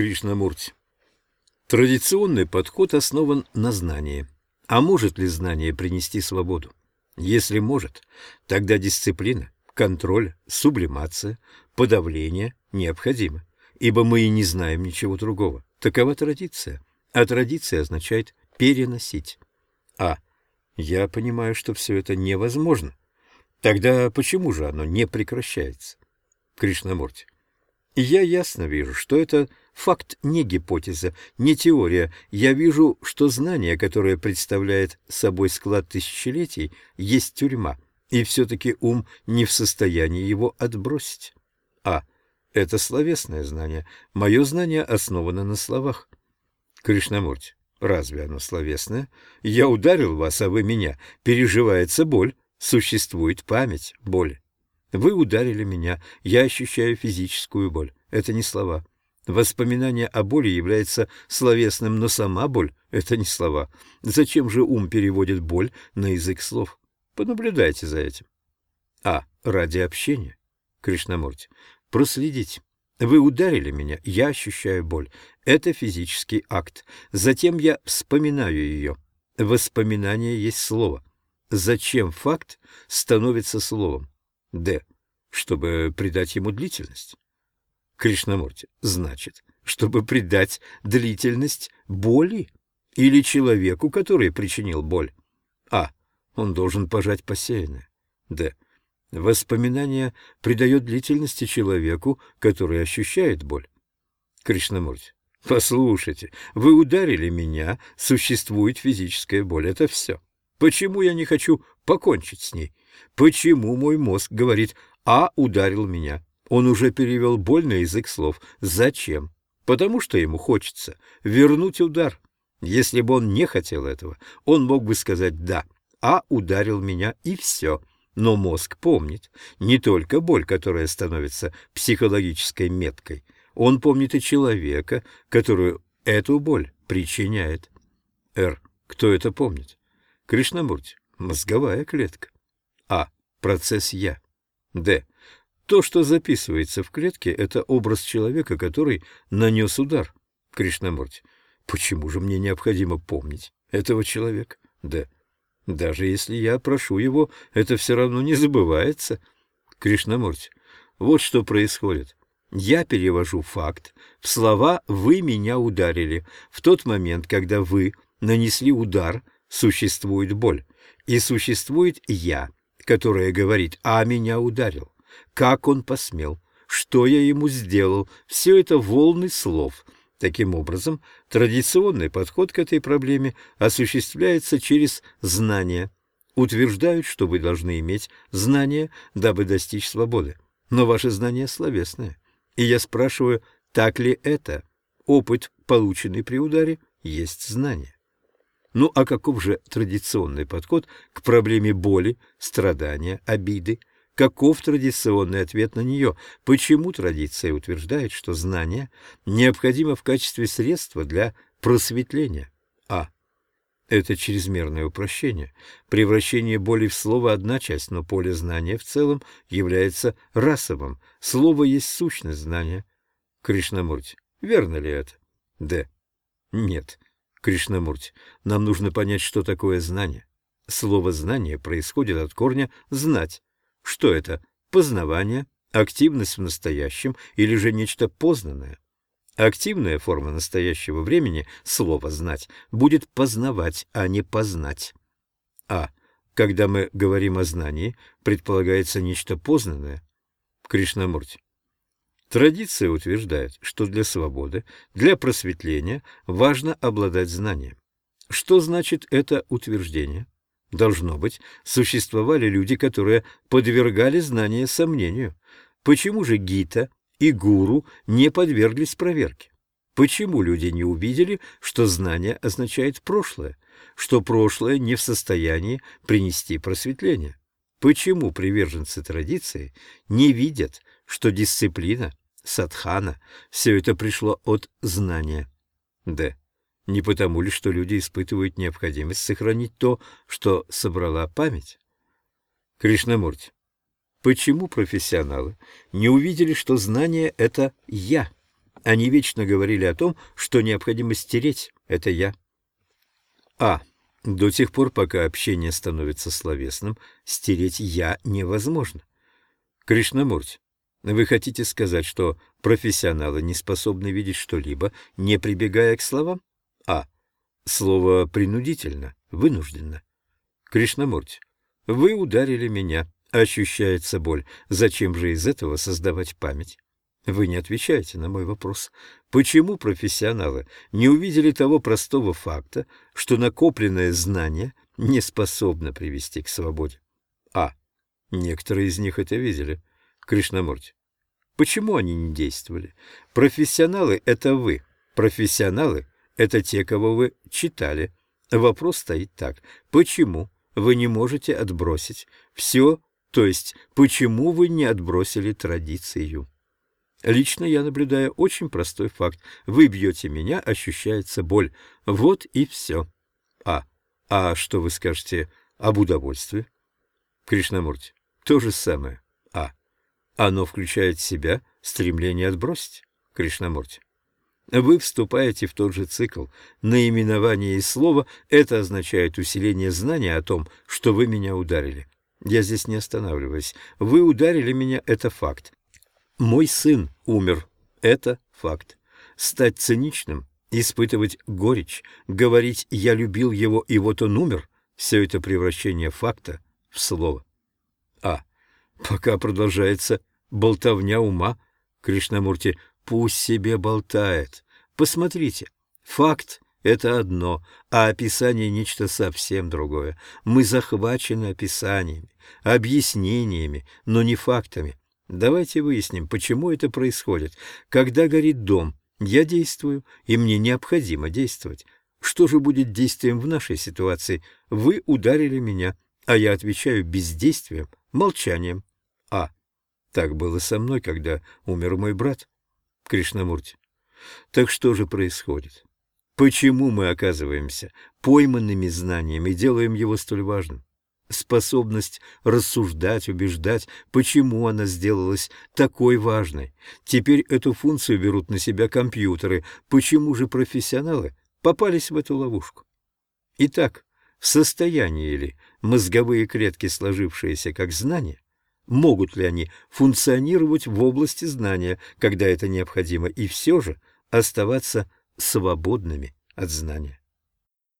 Кришнамурти. Традиционный подход основан на знании. А может ли знание принести свободу? Если может, тогда дисциплина, контроль, сублимация, подавление необходимы, ибо мы и не знаем ничего другого. Такова традиция, а традиция означает переносить. А. Я понимаю, что все это невозможно. Тогда почему же оно не прекращается? Кришнамурти. Я ясно вижу, что это факт не гипотеза, не теория. Я вижу, что знание, которое представляет собой склад тысячелетий, есть тюрьма, и все-таки ум не в состоянии его отбросить. А. Это словесное знание. Мое знание основано на словах. Кришнамурти. Разве оно словесное? Я ударил вас, а вы меня. Переживается боль. Существует память боли. Вы ударили меня. Я ощущаю физическую боль. Это не слова. Воспоминание о боли является словесным, но сама боль — это не слова. Зачем же ум переводит боль на язык слов? Понаблюдайте за этим. А. Ради общения. Кришнамурти. Проследите. Вы ударили меня, я ощущаю боль. Это физический акт. Затем я вспоминаю ее. Воспоминание есть слово. Зачем факт становится словом? Д. Чтобы придать ему длительность. Кришнамурти. Значит, чтобы придать длительность боли или человеку, который причинил боль. А. Он должен пожать посеянное. Д. Воспоминание придает длительности человеку, который ощущает боль. Кришнамурти. Послушайте, вы ударили меня, существует физическая боль, это все. Почему я не хочу покончить с ней? Почему мой мозг говорит «А ударил меня»? Он уже перевел боль на язык слов. Зачем? Потому что ему хочется вернуть удар. Если бы он не хотел этого, он мог бы сказать «да», «а ударил меня» и все. Но мозг помнит не только боль, которая становится психологической меткой. Он помнит и человека, которую эту боль причиняет. Р. Кто это помнит? Кришнамурти. Мозговая клетка. А. Процесс «я». Д. То, что записывается в клетке, это образ человека, который нанес удар. Кришнамурти. Почему же мне необходимо помнить этого человека? Д. Даже если я прошу его, это все равно не забывается. Кришнамурти, вот что происходит. Я перевожу факт в слова «вы меня ударили». В тот момент, когда вы нанесли удар, существует боль. И существует «я», которое говорит «а меня ударил». Как он посмел? Что я ему сделал? Все это волны слов — Таким образом, традиционный подход к этой проблеме осуществляется через знание. Утверждают, что вы должны иметь знание, дабы достичь свободы. Но ваше знание словесное. И я спрашиваю, так ли это? Опыт, полученный при ударе, есть знание. Ну а каков же традиционный подход к проблеме боли, страдания, обиды, Каков традиционный ответ на нее? Почему традиция утверждает, что знание необходимо в качестве средства для просветления? А. Это чрезмерное упрощение. Превращение боли в слово – одна часть, но поле знания в целом является расовым. Слово есть сущность знания. Кришнамурти. Верно ли это? Д. Нет. Кришнамурти. Нам нужно понять, что такое знание. Слово «знание» происходит от корня «знать». Что это? Познавание, активность в настоящем или же нечто познанное? Активная форма настоящего времени, слово «знать», будет познавать, а не познать. А. Когда мы говорим о знании, предполагается нечто познанное. Кришнамурти. Традиция утверждает, что для свободы, для просветления важно обладать знанием. Что значит это утверждение? Должно быть, существовали люди, которые подвергали знания сомнению. Почему же Гита и Гуру не подверглись проверке? Почему люди не увидели, что знание означает прошлое, что прошлое не в состоянии принести просветление? Почему приверженцы традиции не видят, что дисциплина, садхана, все это пришло от знания? Д. Не потому ли, что люди испытывают необходимость сохранить то, что собрала память? Кришнамурти. Почему профессионалы не увидели, что знание — это «я»? Они вечно говорили о том, что необходимо стереть — это я. А. До тех пор, пока общение становится словесным, стереть «я» невозможно. Кришнамурти, вы хотите сказать, что профессионалы не способны видеть что-либо, не прибегая к словам? А. Слово принудительно, вынужденно. Кришнамурти, вы ударили меня, ощущается боль. Зачем же из этого создавать память? Вы не отвечаете на мой вопрос. Почему профессионалы не увидели того простого факта, что накопленное знание не способно привести к свободе? А. Некоторые из них это видели. Кришнамурти. Почему они не действовали? Профессионалы — это вы. Профессионалы — это те, кого вы читали. Вопрос стоит так. Почему вы не можете отбросить все, то есть почему вы не отбросили традицию? Лично я наблюдаю очень простой факт. Вы бьете меня, ощущается боль. Вот и все. А. А что вы скажете об удовольствии? Кришнамурти. То же самое. Оно включает в себя стремление отбросить. Кришнамурти. Вы вступаете в тот же цикл. Наименование и слово — это означает усиление знания о том, что вы меня ударили. Я здесь не останавливаюсь. Вы ударили меня — это факт. Мой сын умер. Это факт. Стать циничным, испытывать горечь, говорить «я любил его, и вот он умер» — все это превращение факта в слово. А. Пока продолжается болтовня ума, Кришнамурти, пусть себе болтает. Посмотрите, факт — это одно, а описание — нечто совсем другое. Мы захвачены описаниями, объяснениями, но не фактами. Давайте выясним, почему это происходит. Когда горит дом, я действую, и мне необходимо действовать. Что же будет действием в нашей ситуации? Вы ударили меня, а я отвечаю бездействием, молчанием. Так было со мной, когда умер мой брат. Кришнамурти. Так что же происходит? Почему мы оказываемся пойманными знанием и делаем его столь важным? способность рассуждать, убеждать, почему она сделалась такой важной. Теперь эту функцию берут на себя компьютеры. Почему же профессионалы попались в эту ловушку? Итак, в состоянии ли мозговые клетки, сложившиеся как знания, могут ли они функционировать в области знания, когда это необходимо, и все же оставаться свободными от знания?